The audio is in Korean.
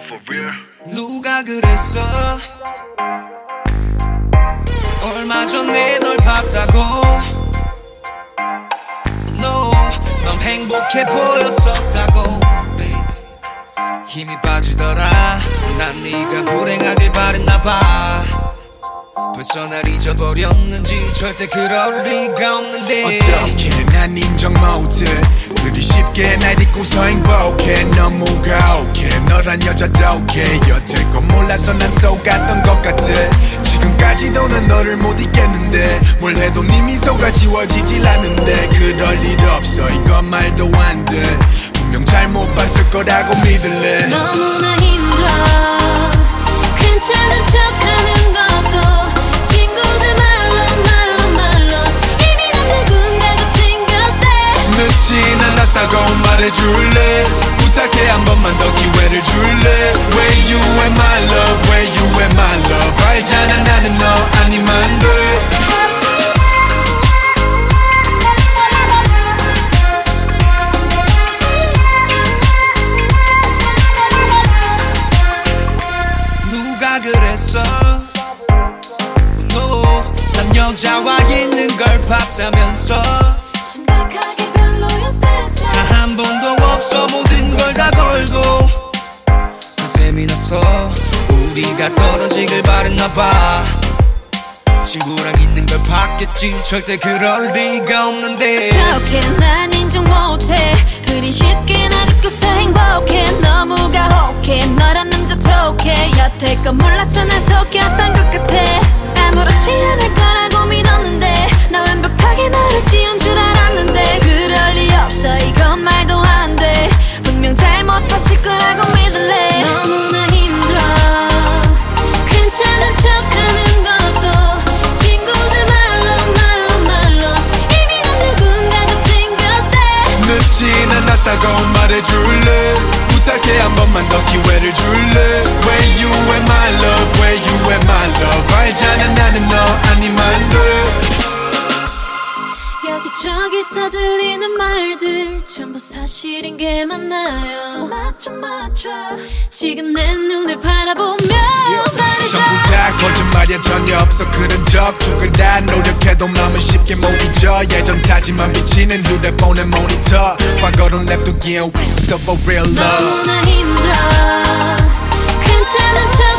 for real? 누가 그랬어? 얼마 전에 널 봤다고. No 넌 행복해 보였었다고 baby. 힘이 빠지더라. 난 네가 불행하길 바랬나봐 벌써 날 잊어버렸는지 절대 그럴 리가 없는데. 어떻게 난 인정 못해 그리 쉽게 날 잊고서 행복해. 너무 가혹해. 너란 여자도 오케이 여태 건 몰라서 난 속았던 것 같아. 지금까지도 난 너를 못 잊겠는데. 뭘 해도 네 미소가 지워지질 않는데. 그럴 일 없어. 이건 말도 안돼. 분명 잘못 봤을 거라고 믿을래. 너무나 말해줄래? 부탁해 한 번만 더 기회를 줄래? Where you at my love Where you at my love. 알잖아 나는 너 아니면 돼. 그랬어? No 난 여자와 있는 걸 봤다면서 우리가 떨어지길 바랬나봐. 친구랑 있는 걸 봤겠지. 절대 그럴 리가 없는데. 어떻게 난 인정 못해. 그리 쉽게 날 잊고서 행복해. 너무 가혹해. 너란 남자 톡해. 여태껏 몰랐어 날 속였던 것 같아. 아무렇지 않을 않았다고 말해줄래? 부탁해 한 번만 더 기회를 줄래? Where you at my love Where you at my love. 알잖아 나는 너 아니면 돼 여기저기서 들리는 말들 전부 사실인 게 맞나요? 맞죠 맞죠 지금 내 눈을 거짓 말이야 전혀 없어 그런 적. 죽을 다 노력해도 마음은 쉽게 못 잊어 예전 사진만 비치는 휴대폰의 모니터. 과거로 냅두기엔 waste of a real love. 너무나 힘들어. 괜찮은 척